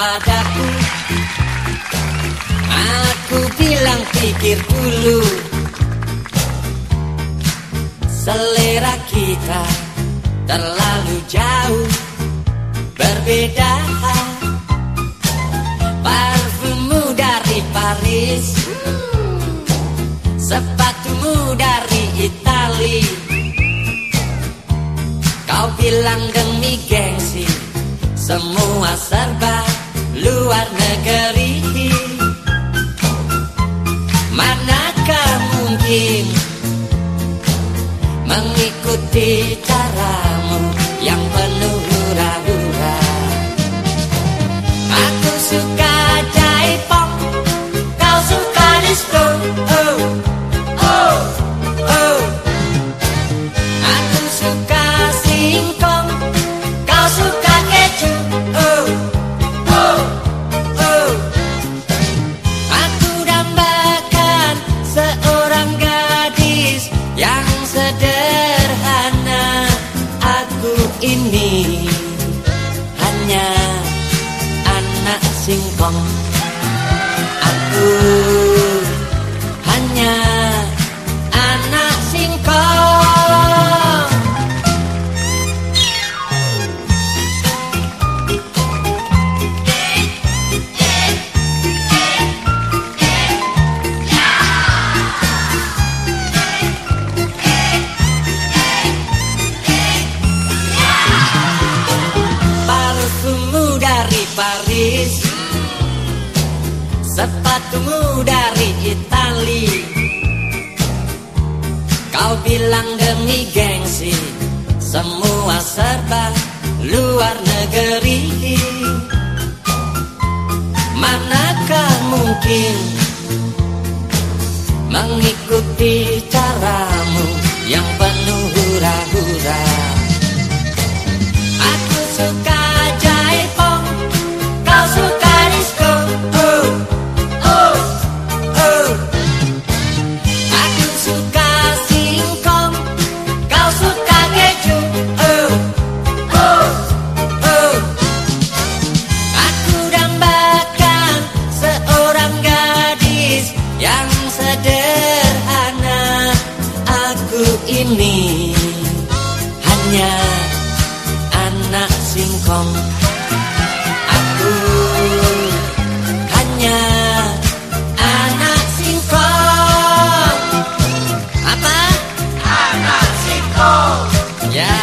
padaku. Aku bilang pikir dulu. Selera kita terlalu jauh. Berbeda Parfummu dari Paris. Sepatumu dari Itali Kau bilang demi geng. Manakah mungkin Mengikuti caramu yang singkong Aku hanya anak singkong. Parfummu dari Paris Sepatumu dari Itali. Kau bilang demi gengsi Semua serba luar negeri. Manakah mungkin Mengikuti caramu yang penuh hura-hura anak singkong Aku hanya anak singkong Apa? Anak singkong Ya